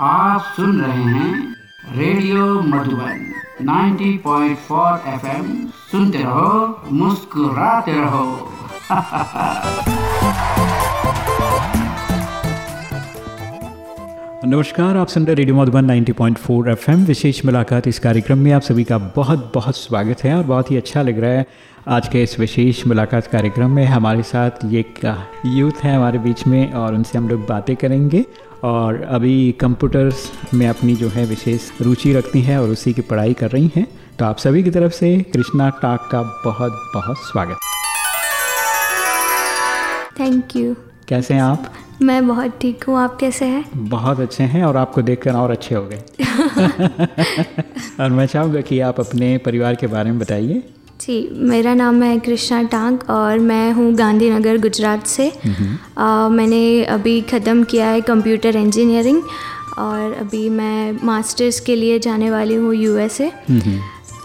आप सुन रहे हैं रेडियो मधुबन 90.4 एफएम। सुनते रहो, मुस्कुराते रहो। नमस्कार, आप सुन रहे रेडियो मधुबन 90.4 एफएम। विशेष मुलाकात इस कार्यक्रम में आप सभी का बहुत बहुत स्वागत है और बहुत ही अच्छा लग रहा है आज के इस विशेष मुलाकात कार्यक्रम में। हमारे साथ ये यूथ है हमारे बीच में और उनसे हम लोग बातें करेंगे। और अभी कंप्यूटर्स में अपनी जो है विशेष रुचि रखती हैं और उसी की पढ़ाई कर रही हैं तो आप सभी की तरफ़ से कृष्णा टाक का बहुत बहुत स्वागत। थैंक यू कैसे हैं आप? मैं बहुत ठीक हूँ। आप कैसे हैं? बहुत अच्छे हैं और आपको देखकर और अच्छे हो गए। और मैं चाहूँगा कि आप अपने परिवार के बारे में बताइए। जी मेरा नाम है कृष्णा टांग और मैं हूँ गांधीनगर गुजरात से। आ, मैंने अभी ख़त्म किया है कंप्यूटर इंजीनियरिंग और अभी मैं मास्टर्स के लिए जाने वाली हूँ यूएसए।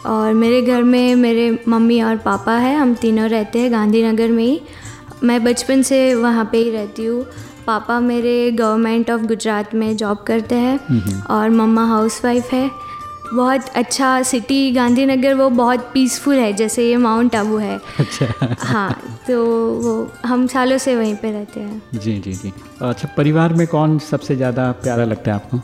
और मेरे घर में मेरे मम्मी और पापा है हम तीनों रहते हैं गांधीनगर में ही। मैं बचपन से वहाँ पे ही रहती हूँ। पापा मेरे गवर्नमेंट ऑफ़ गुजरात में जॉब करते हैं और मम्मा हाउसवाइफ है। बहुत अच्छा सिटी गांधीनगर वो बहुत पीसफुल है जैसे ये माउंट आबू है। अच्छा। हाँ तो वो हम सालों से वहीं पे रहते हैं। जी जी जी। अच्छा परिवार में कौन सबसे ज़्यादा प्यारा लगता है आपको?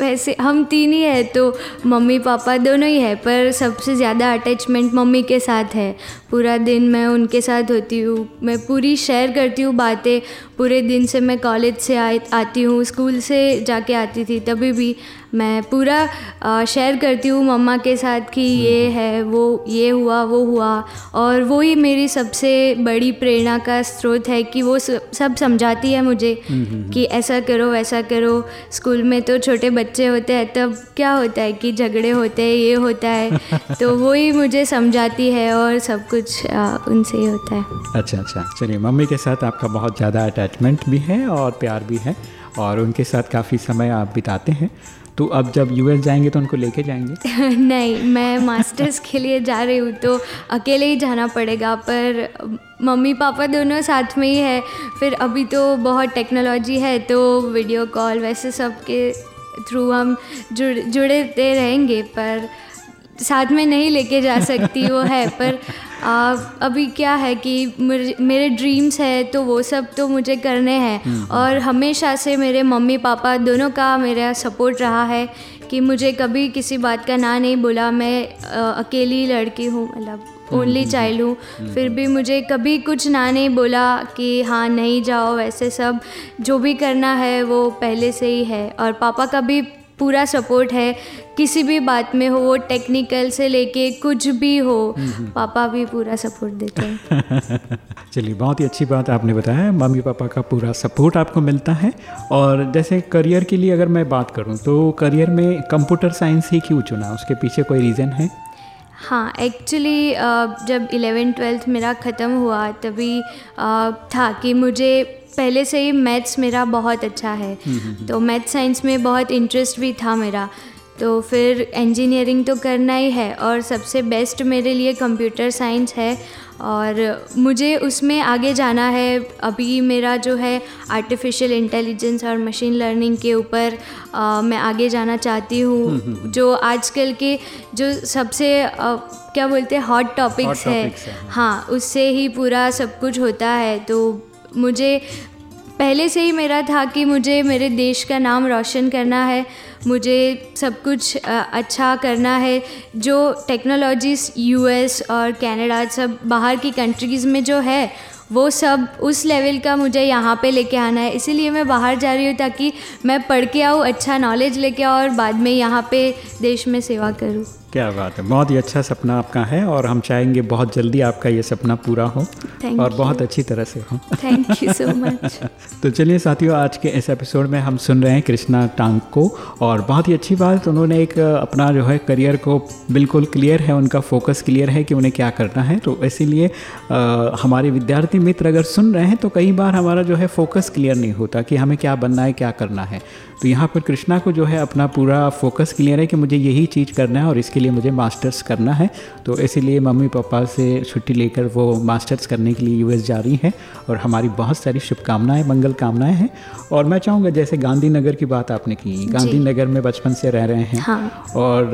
वैसे हम तीन ही है तो मम्मी पापा दोनों ही है पर सबसे ज़्यादा अटैचमेंट मम्मी के साथ है। पूरा दिन मैं उनके साथ होती हूँ। मैं पूरी शेयर करती हूँ बातें। पूरे दिन से मैं कॉलेज से आ, आती हूँ। स्कूल से जाके आती थी तभी भी मैं पूरा शेयर करती हूँ मम्मा के साथ कि ये है वो ये हुआ वो हुआ। और वो ही मेरी सबसे बड़ी प्रेरणा का स्रोत है कि वो सब समझाती है मुझे कि ऐसा करो वैसा करो। स्कूल में तो छोटे बच्चे होते हैं तब क्या होता है कि झगड़े होते हैं ये होता है। तो वो ही मुझे समझाती है और सब कुछ उनसे ही होता है। अच्छा अच्छा। चलिए मम्मी के साथ आपका बहुत ज़्यादा अटैचमेंट भी है और प्यार भी है। और उनके साथ काफ़ी समय आप बिताते हैं। तो अब जब यूएस जाएँगे तो उनको लेके जाएँगे? नहीं, मैं मास्टर्स के लिए जा रही हूँ तो अकेले ही जाना पड़ेगा, पर मम्मी पापा दोनों साथ में ही है। फिर अभी तो बहुत टेक्नोलॉजी है तो वीडियो कॉल वैसे सब के थ्रू हम जुड़, जुड़ते रहेंगे, पर साथ में नहीं लेके जा सकती वो है पर आ, अभी क्या है कि मेरे ड्रीम्स है तो वो सब तो मुझे करने हैं। हम्म, हम्म। और हमेशा से मेरे मम्मी पापा दोनों का मेरा सपोर्ट रहा है कि मुझे कभी किसी बात का ना नहीं बोला। मैं आ, अकेली लड़की हूँ मतलब ओनली हम्म, चाइल्ड हूँ। फिर भी मुझे कभी कुछ ना नहीं बोला कि हाँ नहीं जाओ वैसे सब जो भी करना है वो पहले से ही है। और पापा का भी पूरा सपोर्ट है किसी भी बात में हो वो टेक्निकल से लेके कुछ भी हो पापा भी पूरा सपोर्ट देते हैं। चलिए बहुत ही अच्छी बात आपने बताया मम्मी पापा का पूरा सपोर्ट आपको मिलता है। और जैसे करियर के लिए अगर मैं बात करूँ तो करियर में कंप्यूटर साइंस ही क्यों चुना? उसके पीछे कोई रीज़न है? हाँ एक्चुअली जब इलेवन ट्वेल्थ मेरा ख़त्म हुआ तभी था कि मुझे पहले से ही मैथ्स मेरा बहुत अच्छा है। हम्म, हम्म, हम्म। तो मैथ साइंस में बहुत इंटरेस्ट भी था मेरा। तो फिर इंजीनियरिंग तो करना ही है और सबसे बेस्ट मेरे लिए कंप्यूटर साइंस है। और मुझे उसमें आगे जाना है। अभी मेरा जो है आर्टिफिशियल इंटेलिजेंस और मशीन लर्निंग के ऊपर मैं आगे जाना चाहती हूँ। जो आजकल के जो सबसे आ, क्या बोलते हैं हॉट टॉपिक्स है। हाँ उससे ही पूरा सब कुछ होता है। तो मुझे पहले से ही मेरा था कि मुझे, मेरे देश का नाम रोशन करना है, मुझे सब कुछ अच्छा करना है। जो टेक्नोलॉजीज़ यूएस और कनाडा सब बाहर की कंट्रीज़ में जो है, वो सब उस लेवल का मुझे यहाँ पे लेके आना है। इसीलिए मैं बाहर जा रही हूँ ताकि मैं पढ़ के आऊँ अच्छा नॉलेज लेके आऊँ और बाद में यहाँ पे देश में सेवा करूँ। क्या बात है। बहुत ही अच्छा सपना आपका है और हम चाहेंगे बहुत जल्दी आपका ये सपना पूरा हो Thank और you. बहुत अच्छी तरह से हो। थैंक यू सो मच तो चलिए साथियों आज के इस एपिसोड में हम सुन रहे हैं कृष्णा टांग को और बहुत ही अच्छी बात उन्होंने एक अपना जो है करियर को बिल्कुल क्लियर है उनका फोकस क्लियर है कि उन्हें क्या करना है। तो इसीलिए हमारे विद्यार्थी मित्र अगर सुन रहे हैं तो कई बार हमारा जो है फोकस क्लियर नहीं होता कि हमें क्या बनना है क्या करना है। तो यहाँ पर कृष्णा को जो है अपना पूरा फोकस क्लियर है कि मुझे यही चीज़ करना है और इसके लिए मुझे मास्टर्स करना है। तो इसीलिए मम्मी पापा से छुट्टी लेकर वो मास्टर्स करने के लिए यूएस जा रही हैं और हमारी बहुत सारी शुभकामनाएँ मंगल कामनाएँ हैं। और मैं चाहूँगा जैसे गांधीनगर की बात आपने की गांधीनगर में बचपन से रह रहे हैं। हाँ। और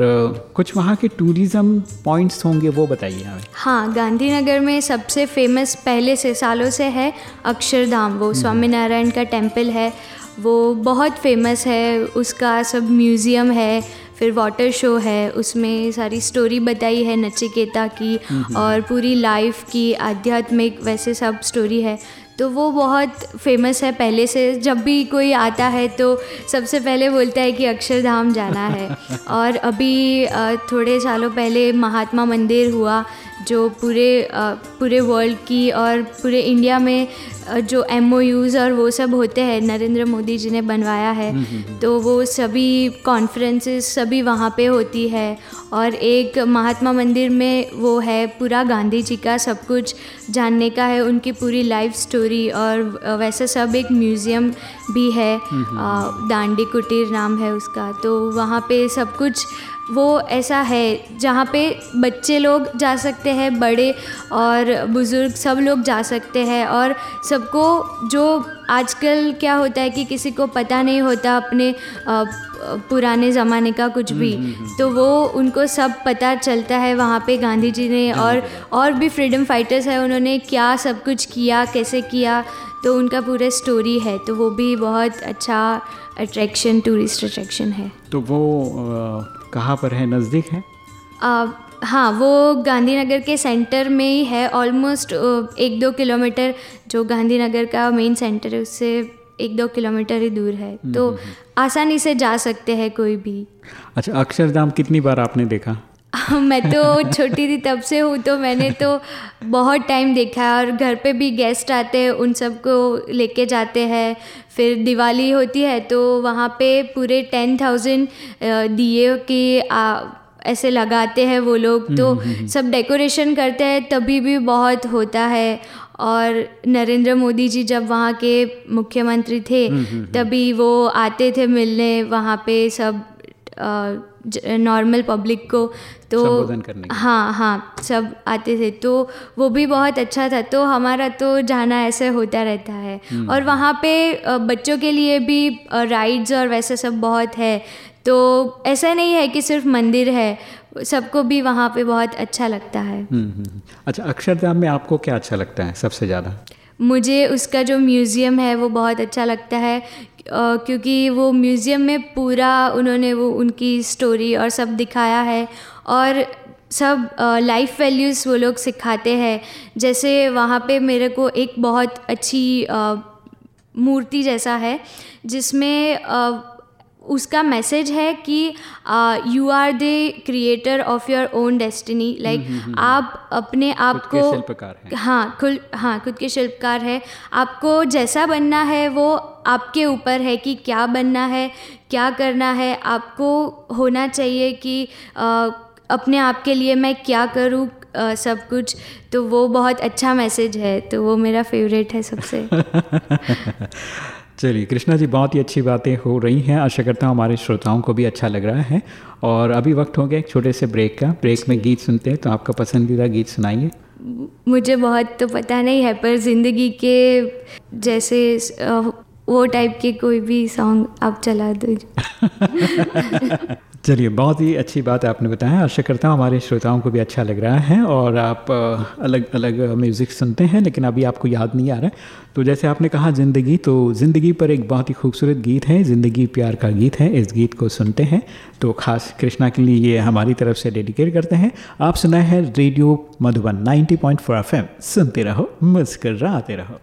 कुछ वहाँ के टूरिज़्म पॉइंट्स होंगे वो बताइए हमें। हाँ गांधीनगर में सबसे फ़ेमस पहले से सालों से है अक्षरधाम वो स्वामीनारायण का टेंपल है। वो बहुत फ़ेमस है उसका सब म्यूज़ियम है फिर वाटर शो है उसमें सारी स्टोरी बताई है नचिकेता की और पूरी लाइफ की आध्यात्मिक वैसे सब स्टोरी है। तो वो बहुत फ़ेमस है पहले से जब भी कोई आता है तो सबसे पहले बोलता है कि अक्षरधाम जाना है। और अभी थोड़े सालों पहले महात्मा मंदिर हुआ जो पूरे पूरे वर्ल्ड की और पूरे इंडिया में जो एम और वो सब होते हैं नरेंद्र मोदी जी ने बनवाया है तो वो सभी कॉन्फ्रेंसेस सभी वहाँ पे होती है और एक महात्मा मंदिर में वो है पूरा गांधी जी का सब कुछ जानने का है उनकी पूरी लाइफ स्टोरी और वैसे सब एक म्यूज़ियम भी है दांडी कुटीर नाम है उसका तो वहाँ पे सब कुछ वो ऐसा है जहाँ पे बच्चे लोग जा सकते हैं बड़े और बुज़ुर्ग सब लोग जा सकते हैं और सबको जो आजकल क्या होता है कि किसी को पता नहीं होता अपने पुराने ज़माने का कुछ भी तो वो उनको सब पता चलता है वहाँ पे गांधी जी ने और और भी फ्रीडम फाइटर्स हैं उन्होंने क्या सब कुछ किया कैसे किया तो उनका पूरा स्टोरी है तो वो भी बहुत अच्छा अट्रैक्शन टूरिस्ट अट्रैक्शन है। तो वो कहाँ पर है? नज़दीक है? आ, हाँ वो गांधीनगर के सेंटर में ही है ऑलमोस्ट एक दो किलोमीटर जो गांधीनगर का मेन सेंटर है उससे एक दो किलोमीटर ही दूर है। तो आसानी से जा सकते हैं कोई भी। अच्छा अक्षरधाम कितनी बार आपने देखा? मैं तो छोटी थी तब से हूँ तो मैंने तो बहुत टाइम देखा है और घर पे भी गेस्ट आते हैं उन सबको लेके जाते हैं। फिर दिवाली होती है तो वहाँ पे पूरे टेन थाउज़ेंड दिए कि ऐसे लगाते हैं वो लोग। तो सब डेकोरेशन करते हैं तभी भी बहुत होता है। और नरेंद्र मोदी जी जब वहाँ के मुख्यमंत्री थे तभी वो आते थे मिलने वहाँ पे सब नॉर्मल पब्लिक को तो करने हाँ हाँ सब आते थे। तो वो भी बहुत अच्छा था। तो हमारा तो जाना ऐसे होता रहता है। और वहाँ पे बच्चों के लिए भी राइड्स और वैसे सब बहुत है। तो ऐसा नहीं है कि सिर्फ़ मंदिर है। सबको भी वहाँ पे बहुत अच्छा लगता है। हम्म, हम्म, हम्म। अच्छा अक्षरधाम में आपको क्या अच्छा लगता है सबसे ज़्यादा? मुझे उसका जो म्यूज़ियम है वो बहुत अच्छा लगता है। क्योंकि वो म्यूज़ियम में पूरा उन्होंने वो उनकी स्टोरी और सब दिखाया है और सब लाइफ वैल्यूज़ वो लोग सिखाते हैं। जैसे वहाँ पे मेरे को एक बहुत अच्छी uh, मूर्ति जैसा है जिसमें अ, उसका मैसेज है कि you are the creator of your own destiny like आप अपने आप को हाँ। खुद हाँ खुद के शिल्पकार है। आपको जैसा बनना है वो आपके ऊपर है कि क्या बनना है क्या करना है। आपको होना चाहिए कि अ, अपने आप के लिए मैं क्या करूँ सब कुछ। तो वो बहुत अच्छा मैसेज है। तो वो मेरा फेवरेट है सबसे। चलिए कृष्णा जी बहुत ही अच्छी बातें हो रही हैं। आशा करता हूँ हमारे श्रोताओं को भी अच्छा लग रहा है। और अभी वक्त हो गया एक छोटे से ब्रेक का। ब्रेक में गीत सुनते हैं तो आपका पसंदीदा गीत सुनाइए। मुझे बहुत तो पता नहीं है पर ज़िंदगी के जैसे वो टाइप के कोई भी सॉन्ग आप चला दो चलिए, बहुत ही अच्छी बात आपने बताया। आशा करता हूँ हमारे श्रोताओं को भी अच्छा लग रहा है और आप अलग अलग म्यूज़िक सुनते हैं, लेकिन अभी आपको याद नहीं आ रहा है। तो जैसे आपने कहा, ज़िंदगी तो ज़िंदगी पर एक बहुत ही खूबसूरत गीत है, ज़िंदगी प्यार का गीत है। इस गीत को सुनते हैं। तो खास कृष्णा के लिए ये हमारी तरफ़ से डेडिकेट करते हैं। आप सुनाए हैं रेडियो मधुबन 90.4 पॉइंट सुनते रहो, मुस्कराते रहो।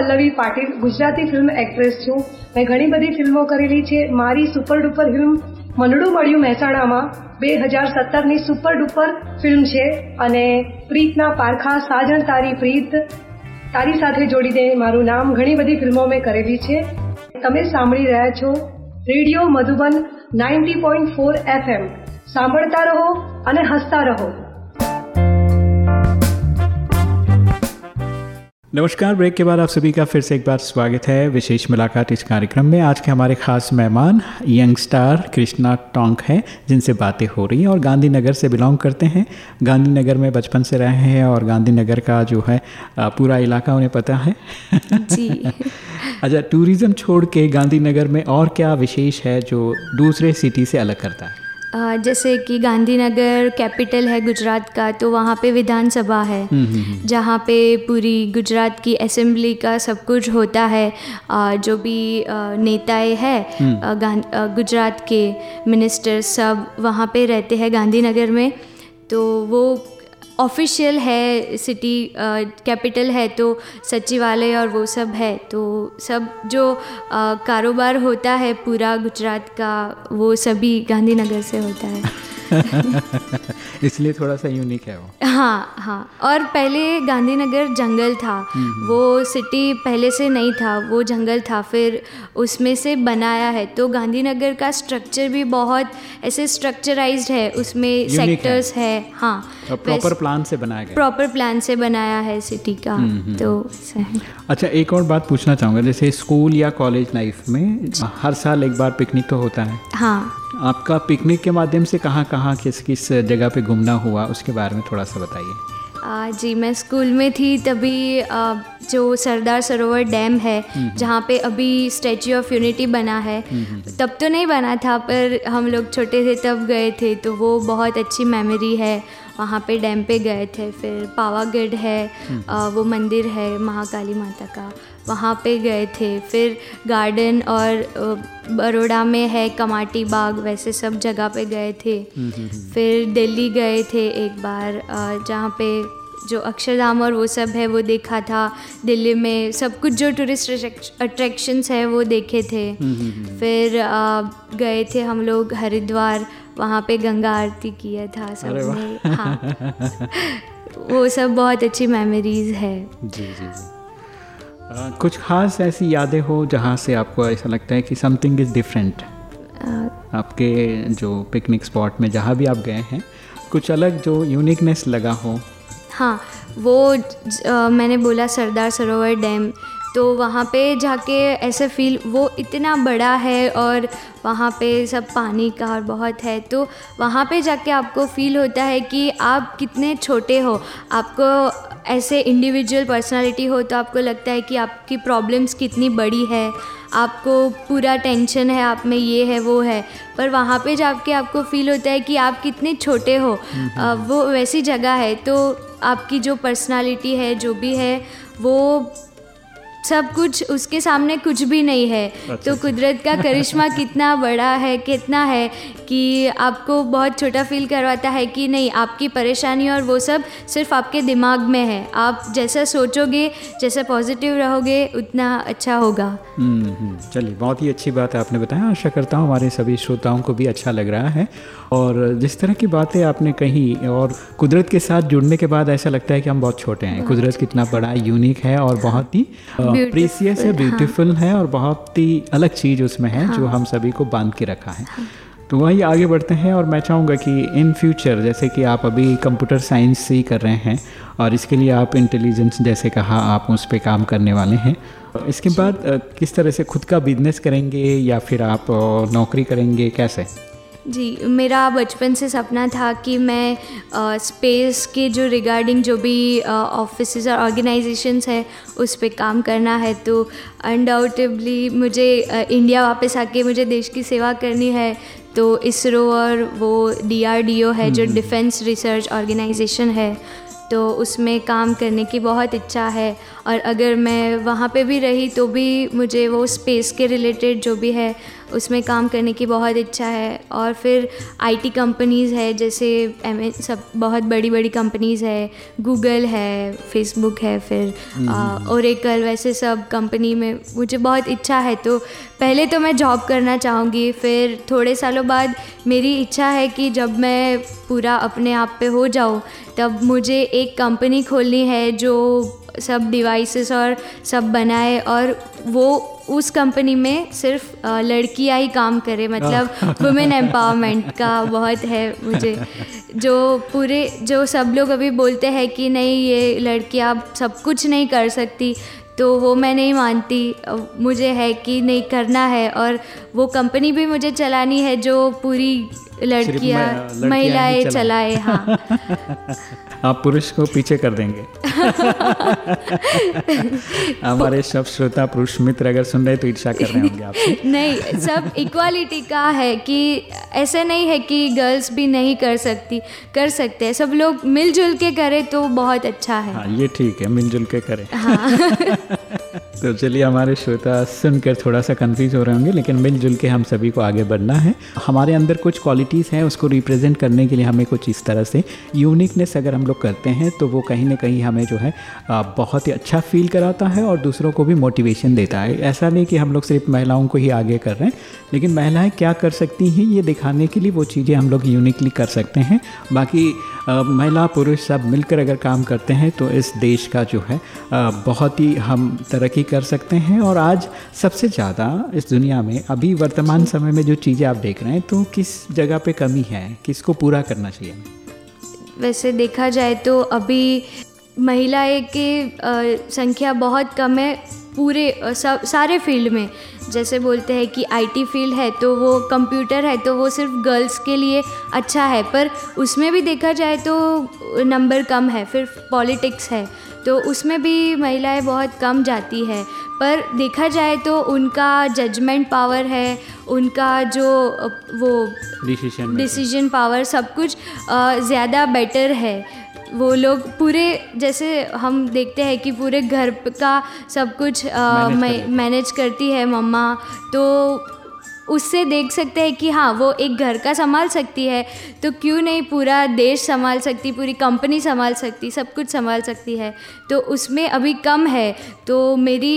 પલ્લવી પાટીલ, ગુજરાતી ફિલ્મ એક્ટ્રેસ છું. મેં ઘણી બધી ફિલ્મો કરેલી છે. મારી સુપર ડુપર ફિલ્મ મનડું મળ્યું મહેસાણામાં. બે હજાર સત્તરની સુપર ડુપર ફિલ્મ છે અને પ્રીતના પારખા સાજણ તારી પ્રીત, તારી સાથે જોડી દે મારું નામ ઘણી બધી ફિલ્મો મેં કરેલી છે. તમે સાંભળી રહ્યા છો radio Madhuban ninety point four FM સાંભળતા રહો અને હસતા રહો. नमस्कार ब्रेक के बाद आप सभी का फिर से एक बार स्वागत है। विशेष मुलाकात इस कार्यक्रम में। आज के हमारे खास मेहमान यंग स्टार कृष्णा टोंक हैं जिनसे बातें हो रही हैं और गांधीनगर से बिलोंग करते हैं। गांधीनगर में बचपन से रहे हैं और गांधीनगर का जो है पूरा इलाका उन्हें पता है। जी। अच्छा टूरिज़्म छोड़ के गांधीनगर में और क्या विशेष है जो दूसरे सिटी से अलग करता है? जैसे कि गांधीनगर कैपिटल है गुजरात का तो वहाँ पे विधानसभा है हम्म, हम्म, हम्म। जहाँ पे पूरी गुजरात की असेंबली का सब कुछ होता है। जो भी नेताएँ हैं गुजरात के मिनिस्टर सब वहाँ पे रहते हैं गांधीनगर में। तो वो ऑफिशियल है सिटी कैपिटल है तो सचिवालय और वो सब है तो सब जो कारोबार होता है पूरा गुजरात का, वो सभी गांधीनगर से होता है। इसलिए थोड़ा सा यूनिक है वो। हाँ हाँ। और पहले गांधीनगर जंगल था। वो सिटी पहले से नहीं था वो जंगल था फिर उसमें से बनाया है। तो गांधीनगर का स्ट्रक्चर भी बहुत ऐसे स्ट्रक्चराइज्ड है उसमें सेक्टर्स है, है हाँ। प्रॉपर प्लान से बनाया गया। प्रॉपर प्लान से बनाया है सिटी का। तो अच्छा एक और बात पूछना चाहूँगा जैसे स्कूल या कॉलेज लाइफ में हर साल एक बार पिकनिक तो होता है। हाँ। आपका पिकनिक के माध्यम से कहाँ कहाँ किस किस जगह पे घूमना हुआ उसके बारे में थोड़ा सा बताइए। जी मैं स्कूल में थी तभी आ, जो सरदार सरोवर डैम है। जहाँ पे अभी स्टैचू ऑफ़ यूनिटी बना है। तब तो नहीं बना था पर हम लोग छोटे थे तब गए थे तो वो बहुत अच्छी मेमोरी है। वहाँ पे डैम पे गए थे फिर पावागढ़ है आ, वो मंदिर है महाकाली माता का वहाँ पे गए थे फिर गार्डन और बड़ोड़ा में है कमाटी बाग वैसे सब जगह पे गए थे। फिर दिल्ली गए थे एक बार जहाँ पे जो अक्षरधाम और वो सब है वो देखा था दिल्ली में। सब कुछ जो टूरिस्ट अट्रैक्शंस है वो देखे थे। फिर अ, गए थे हम लोग हरिद्वार। वहाँ पे गंगा आरती किया था सबने। हाँ। वो सब बहुत अच्छी मेमोरीज है। जी जी जी। अ, कुछ खास ऐसी यादें हो जहाँ से आपको ऐसा लगता है कि समथिंग इज़ डिफरेंट आपके जो पिकनिक स्पॉट में जहाँ भी आप गए हैं कुछ अलग जो यूनिकनेस लगा हो? हाँ वो ज- अ, मैंने बोला सरदार सरोवर डैम तो वहाँ पे जाके ऐसे फील वो इतना बड़ा है और वहाँ पे सब पानी का और बहुत है तो वहाँ पे जाके आपको फील होता है कि आप कितने छोटे हो। आपको ऐसे इंडिविजुअल पर्सनालिटी हो तो आपको लगता है कि आपकी प्रॉब्लम्स कितनी बड़ी है आपको पूरा टेंशन है आप में ये है वो है पर वहाँ पे जाके आपको फील होता है कि आप कितने छोटे हो। अ, वो वैसी जगह है तो आपकी जो पर्सनालिटी है जो भी है वो सब कुछ उसके सामने कुछ भी नहीं है। अच्छा, तो कुदरत का करिश्मा कितना बड़ा है कितना है कि आपको बहुत छोटा फील करवाता है कि नहीं आपकी परेशानी और वो सब सिर्फ़ आपके दिमाग में है। आप जैसा सोचोगे जैसा पॉजिटिव रहोगे उतना अच्छा होगा। हम्म, हम्म, चलिए बहुत ही अच्छी बात है आपने बताया। आशा करता हूँ हमारे सभी श्रोताओं को भी अच्छा लग रहा है। और जिस तरह की बातें आपने कही और कुदरत के साथ जुड़ने के बाद ऐसा लगता है कि हम बहुत छोटे हैं। कुदरत कितना बड़ा यूनिक है और बहुत ही प्रीसियस है ब्यूटीफुल है। और बहुत ही अलग चीज़ उसमें है जो हम सभी को बाँध के रखा है। तो वही आगे बढ़ते हैं और मैं चाहूँगा कि इन फ्यूचर जैसे कि आप अभी कंप्यूटर साइंस से ही कर रहे हैं और इसके लिए आप इंटेलिजेंस जैसे कहा आप उस पर काम करने वाले हैं। इसके बाद किस तरह से खुद का बिज़नेस करेंगे या फिर आप नौकरी करेंगे कैसे? जी मेरा बचपन से सपना था कि मैं स्पेस के जो रिगार्डिंग जो भी ऑफ़िस और ऑर्गेनाइजेशंस है उस पर काम करना है। तो अनडाउटेबली मुझे अ, इंडिया वापस आके मुझे देश की सेवा करनी है। तो इसरो और वो डीआरडीओ है जो डिफेंस रिसर्च ऑर्गेनाइजेशन है। तो उसमें काम करने की बहुत इच्छा है और अगर मैं वहाँ पे भी रही तो भी मुझे वो स्पेस के रिलेटेड जो भी है उसमें काम करने की बहुत इच्छा है। और फिर आईटी कंपनीज़ है जैसे एम सब बहुत बड़ी बड़ी कंपनीज़ है गूगल है फेसबुक है फिर ओरेकल वैसे सब कंपनी में मुझे बहुत इच्छा है। तो पहले तो मैं जॉब करना चाहूँगी फिर थोड़े सालों बाद मेरी इच्छा है कि जब मैं पूरा अपने आप पे हो जाऊँ तब मुझे एक कंपनी खोलनी है जो सब डिवाइसेस और सब बनाए और वो उस कंपनी में सिर्फ़ लड़कियाँ ही काम करे मतलब वुमेन एम्पावरमेंट का बहुत है मुझे। जो पूरे जो सब लोग अभी बोलते हैं कि नहीं ये लड़कियाँ सब कुछ नहीं कर सकती तो वो मैं नहीं मानती। मुझे है कि नहीं करना है और वो कंपनी भी मुझे चलानी है जो पूरी लड़कियाँ महिलाएँ चलाए। हाँ। आप पुरुष को पीछे कर देंगे। हमारे सब श्रोता पुरुष मित्र अगर सुन रहे तो ईर्षा कर रहे होंगे आपसे। नहीं सब इक्वालिटी का है कि ऐसे नहीं है कि गर्ल्स भी नहीं कर सकती कर सकते हैं। सब लोग मिलजुल के करें तो बहुत अच्छा है। हाँ ये ठीक है मिलजुल के करें। हाँ। तो चलिए हमारे श्रोता सुनकर थोड़ा सा कंफ्यूज हो रहे होंगे लेकिन मिलजुल के हम सभी को आगे बढ़ना है। हमारे अंदर कुछ क्वालिटीज़ हैं, उसको रिप्रेजेंट करने के लिए हमें कुछ इस तरह से यूनिकनेस अगर हम लोग करते हैं तो वो कहीं ना कहीं हमें जो है बहुत ही अच्छा फील कराता है और दूसरों को भी मोटिवेशन देता है। ऐसा नहीं कि हम लोग सिर्फ़ महिलाओं को ही आगे कर रहे हैं, लेकिन महिलाएँ क्या कर सकती हैं, ये दिखाने के लिए वो चीज़ें हम लोग यूनिकली कर सकते हैं। बाकी महिला, पुरुष सब मिलकर अगर काम करते हैं तो इस देश का जो है बहुत ही हम तरक्की कर सकते हैं। और आज सबसे ज़्यादा इस दुनिया में अभी वर्तमान समय में जो चीज़ें आप देख रहे हैं तो किस जगह पे कमी है, किसको पूरा करना चाहिए? वैसे देखा जाए तो अभी महिलाएँ की संख्या बहुत कम है। पूरे सब सारे फ़ील्ड में। जैसे बोलते हैं कि आईटी फ़ील्ड है तो वो कंप्यूटर है तो वो सिर्फ़ गर्ल्स के लिए अच्छा है पर उसमें भी देखा जाए तो नंबर कम है फिर पॉलिटिक्स है तो उसमें भी महिलाएँ बहुत कम जाती है। पर देखा जाए तो उनका जजमेंट पावर है उनका जो वो डिसीज़न डिसीज़न पावर सब कुछ ज़्यादा बेटर है। वो लोग पूरे जैसे हम देखते हैं कि पूरे घर का सब कुछ मैनेज करती है। मम्मा। तो उससे देख सकते हैं कि हाँ वो एक घर का संभाल सकती है। तो क्यों नहीं पूरा देश संभाल सकती पूरी कंपनी संभाल सकती सब कुछ संभाल सकती है। तो उसमें अभी कम है। तो मेरी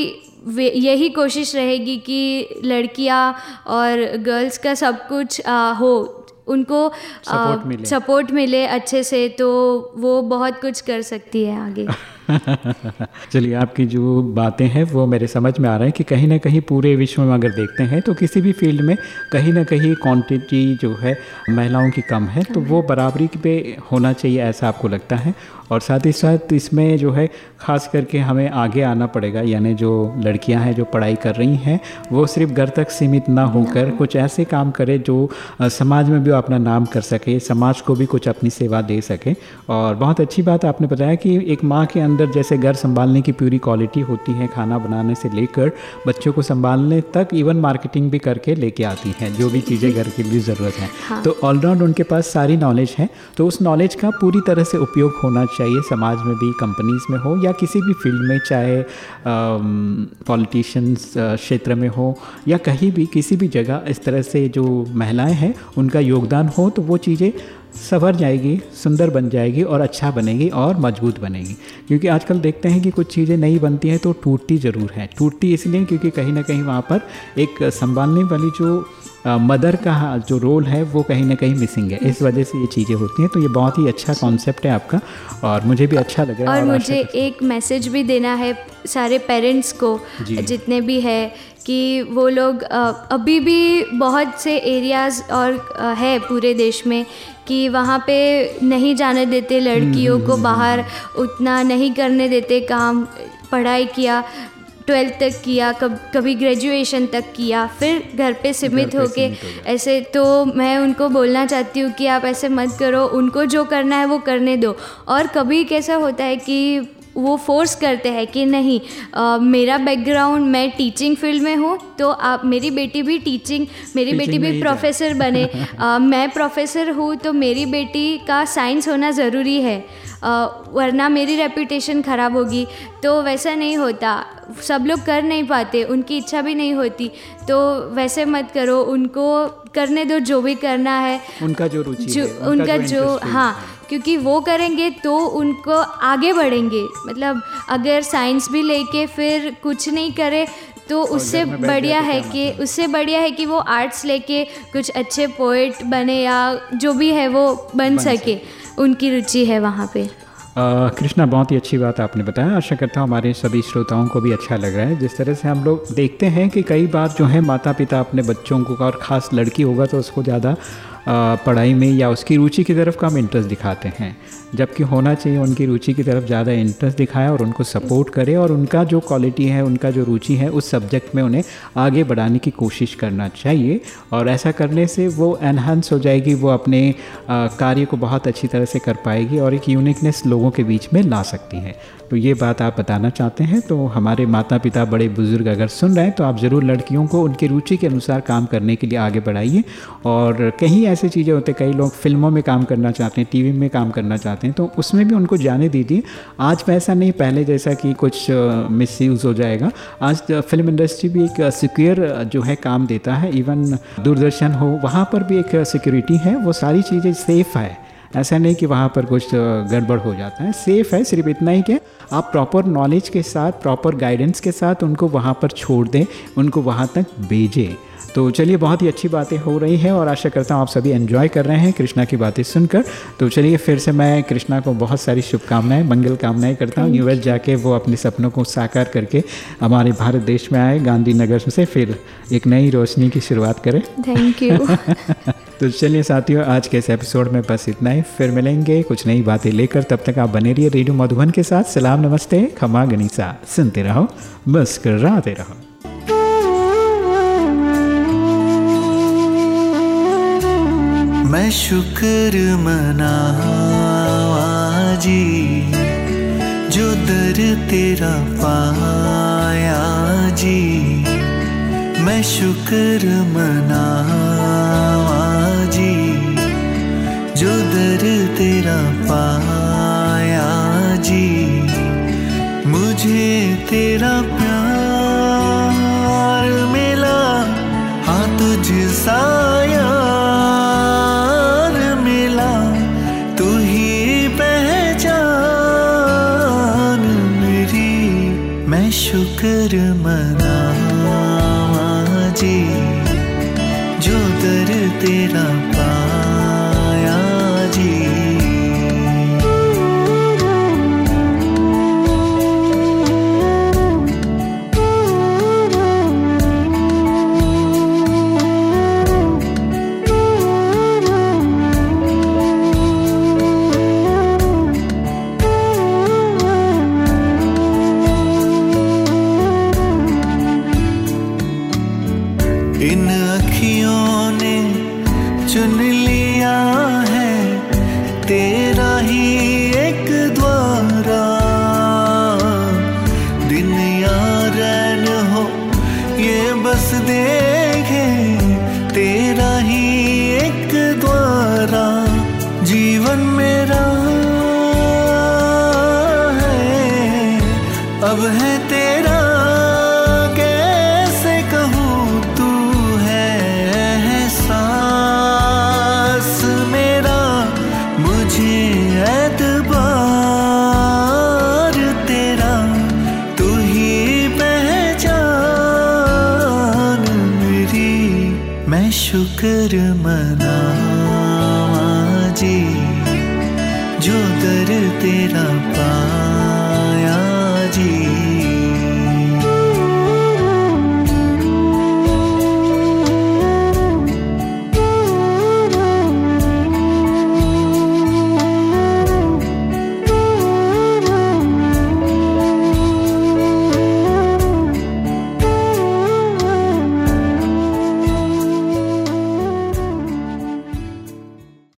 यही कोशिश रहेगी कि लड़कियाँ और गर्ल्स का सब कुछ आ, हो। उनको सपोर्ट मिले। सपोर्ट मिले अच्छे से तो वो बहुत कुछ कर सकती है आगे। चलिए आपकी जो बातें हैं वो मेरे समझ में आ रहा है कि कहीं ना कहीं पूरे विश्व में अगर देखते हैं तो किसी भी फ़ील्ड में कहीं ना कहीं क्वांटिटी जो है महिलाओं की कम है तो वो बराबरी पे होना चाहिए ऐसा आपको लगता है। और साथ ही साथ इसमें जो है ख़ास करके हमें आगे आना पड़ेगा यानी जो लड़कियाँ हैं जो पढ़ाई कर रही हैं वो सिर्फ़ घर तक सीमित ना होकर कुछ ऐसे काम करें जो समाज में भी अपना नाम कर सके समाज को भी कुछ अपनी सेवा दे सके। और बहुत अच्छी बात आपने बताया कि एक माँ के अंदर जैसे घर संभालने की पूरी क्वालिटी होती है खाना बनाने से लेकर बच्चों को संभालने तक इवन मार्केटिंग भी करके लेके आती हैं जो भी चीज़ें घर के लिए ज़रूरत है हाँ। तो ऑलराउंड उनके पास सारी नॉलेज है तो उस नॉलेज का पूरी तरह से उपयोग होना चाहिए समाज में भी कंपनीज़ में हो या किसी भी फ़ील्ड में चाहे पॉलिटिशियंस क्षेत्र में हो या कहीं भी किसी भी जगह इस तरह से जो महिलाएँ हैं उनका योगदान हो तो वो चीज़ें संवर जाएगी सुंदर बन जाएगी और अच्छा बनेगी और मज़बूत बनेगी। क्योंकि आजकल देखते हैं कि कुछ चीज़ें नहीं बनती हैं तो टूटती ज़रूर है। टूटती इसलिए क्योंकि कहीं ना कहीं वहाँ पर एक संभालने वाली जो मदर का जो रोल है वो कहीं ना कहीं मिसिंग है। इस वजह से ये चीज़ें होती हैं। तो ये बहुत ही अच्छा कॉन्सेप्ट है आपका और मुझे भी अच्छा लग रहा है और, और मुझे एक मैसेज भी देना है सारे पेरेंट्स को जितने भी है कि वो लोग अभी भी बहुत से एरियाज़ और है पूरे देश में कि वहाँ पे नहीं जाने देते लड़कियों को हम्म। बाहर उतना नहीं करने देते काम पढ़ाई किया ट्वेल्थ तक किया कब कभी ग्रेजुएशन तक किया फिर घर पे सीमित होके ऐसे तो मैं उनको बोलना चाहती हूँ कि आप ऐसे मत करो उनको जो करना है वो करने दो और कभी कैसा होता है कि वो फोर्स करते हैं कि नहीं आ, मेरा बैकग्राउंड मैं टीचिंग फ़ील्ड में हूँ तो आप मेरी बेटी भी टीचिंग मेरी बेटी भी प्रोफेसर बने। आ, मैं प्रोफेसर हूँ तो मेरी बेटी का साइंस होना ज़रूरी है। वरना मेरी रेपुटेशन ख़राब होगी। तो वैसा नहीं होता। सब लोग कर नहीं पाते उनकी इच्छा भी नहीं होती। तो वैसे मत करो उनको करने दो जो भी करना है। उनका जो रुचि जो, है, उनका, उनका जो, जो हाँ। क्योंकि वो करेंगे तो उनको आगे बढ़ेंगे। मतलब अगर साइंस भी लेके फिर कुछ नहीं करे तो उससे बढ़िया है कि उससे बढ़िया है कि वो आर्ट्स लेके कुछ अच्छे पोइट बने या जो भी है वो बन, बन सके। उनकी रुचि है वहाँ पे। कृष्णा, बहुत ही अच्छी बात आपने बताया। आशा करता हूँ हमारे सभी श्रोताओं को भी अच्छा लग रहा है। जिस तरह से हम लोग देखते हैं कि कई बार जो है माता पिता अपने बच्चों को और ख़ास लड़की होगा तो उसको ज़्यादा पढ़ाई में या उसकी रुचि की तरफ़ कम इंटरेस्ट दिखाते हैं। जबकि होना चाहिए उनकी रुचि की तरफ़ ज़्यादा इंटरेस्ट दिखाए और उनको सपोर्ट करे और उनका जो क्वालिटी है, उनका जो रुचि है, उस सब्जेक्ट में उन्हें आगे बढ़ाने की कोशिश करना चाहिए। और ऐसा करने से वो एनहांस हो जाएगी, वो अपने कार्य को बहुत अच्छी तरह से कर पाएगी और एक यूनिकनेस लोगों के बीच में ला सकती है। तो ये बात आप बताना चाहते हैं तो हमारे माता पिता बड़े बुज़ुर्ग अगर सुन रहे हैं तो आप ज़रूर लड़कियों को उनकी रुचि के अनुसार काम करने के लिए आगे बढ़ाइए। और कहीं ऐसी चीज़ें होती कई लोग फ़िल्मों में काम करना चाहते हैं, टीवी में काम करना चाहते हैं तो उसमें भी उनको जाने दीजिए। आज वैसा नहीं, पहले जैसा कि कुछ मिस हो जाएगा। आज फ़िल्म इंडस्ट्री भी एक सिक्योर जो है, काम देता है। इवन दूरदर्शन हो, वहाँ पर भी एक सिक्योरिटी है। वो सारी चीज़ें सेफ़ है। ऐसा नहीं कि वहाँ पर कुछ गड़बड़ हो जाता है। सेफ़ है सिर्फ़ इतना ही कि आप प्रॉपर नॉलेज के साथ, प्रॉपर गाइडेंस के साथ उनको वहाँ पर छोड़ दें, उनको वहाँ तक भेजें। तो चलिए बहुत ही अच्छी बातें हो रही हैं और आशा करता हूँ आप सभी एंजॉय कर रहे हैं कृष्णा की बातें सुनकर। तो चलिए फिर से मैं कृष्णा को बहुत सारी शुभकामनाएँ मंगल कामनाएँ करता हूँ। यूएस जाके वो अपने सपनों को साकार करके हमारे भारत देश में आए गांधीनगर से फिर एक नई रोशनी की शुरुआत करें। थैंक यू तो चलिए साथियों आज के इस एपिसोड में बस इतना ही। फिर मिलेंगे कुछ नई बातें लेकर। तब तक आप बने रहिए रेडियो मधुबन के साथ। सलाम नमस्ते खमा गनीसा। सुनते रहो बस कर रहो। मैं शुक्र मनावा जी, जो दर तेरा पाया जी। मैं शुक्र मनावा जी, जो दर तेरा पाया जी। मुझे तेरा प्यार मिला हाँ तुझ साया शुक्र मनावा जी जो दर तेरा शुक्र मना